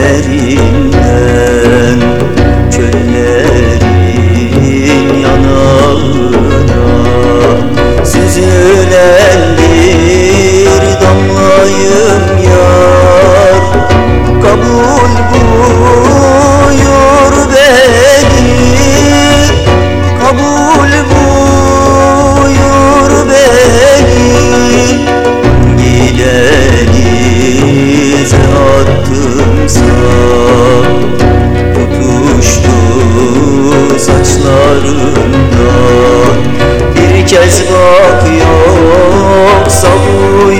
said kez bakıyor sabır